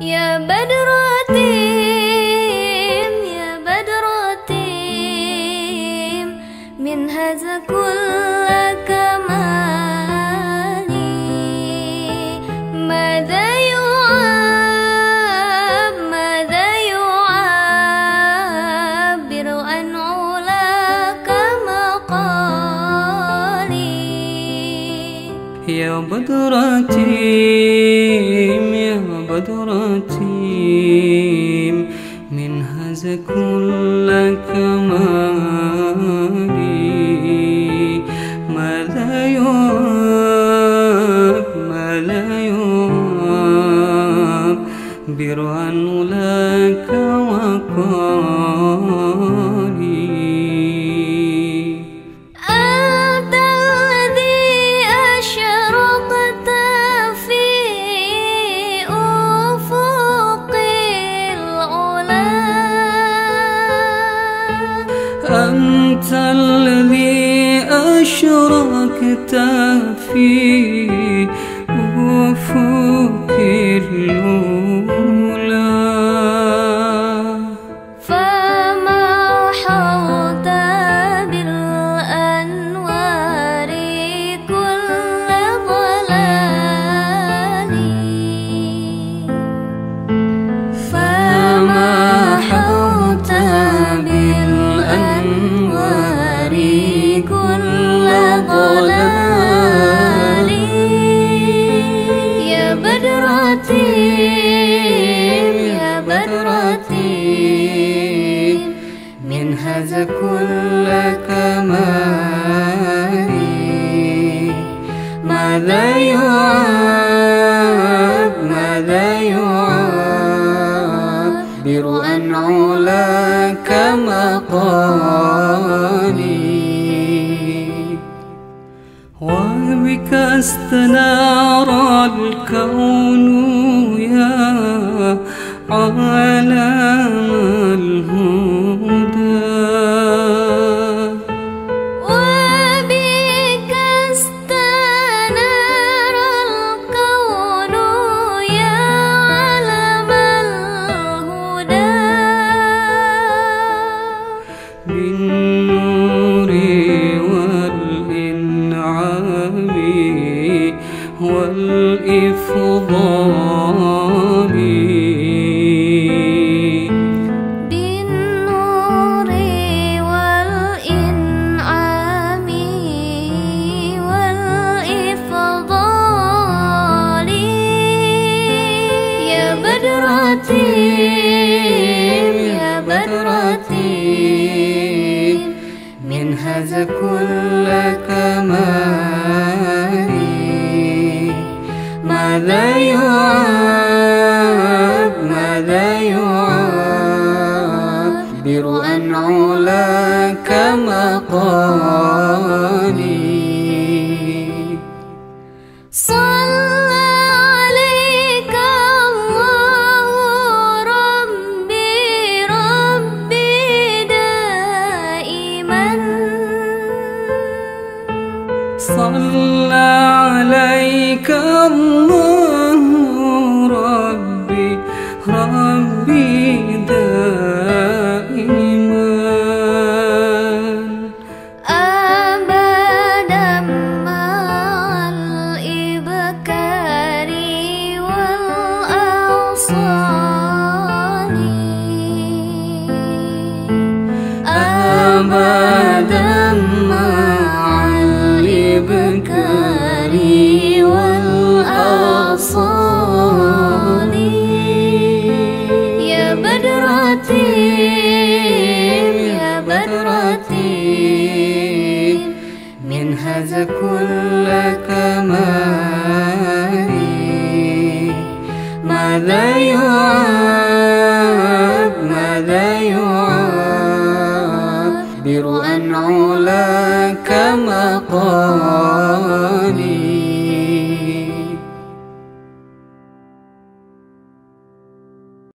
يا بدرتيم يا بدرتيم من هذا كل كمالي ماذا يعاب ماذا يعبر عن علاك مقالي؟ يا بدرتيم أنت الذي أشرقت في أفق العلا أنت الذي أشركت في أفق هذا كل كمالي ماذا يعاب ماذا يعبر عن علاك مقالي. وبك استنار الكون يا عالم. هذا كل كمالي ماذا يعاب ماذا يعبر عن علاك مقالي صلى عليك الله. هذا كل كمالي. ماذا يعاب ماذا يعبر عن علاك مقالي